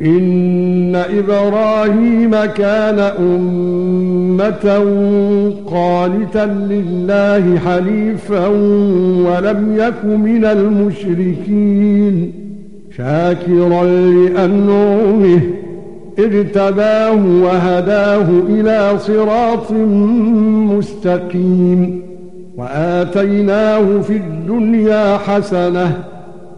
إن إبراهيم كان أمة قانتا لله حنيفا ولم يك من المشركين شاكرا لأنعمه اجتباه وهداه إلى صراط مستقيم وآتيناه في الدنيا حسنة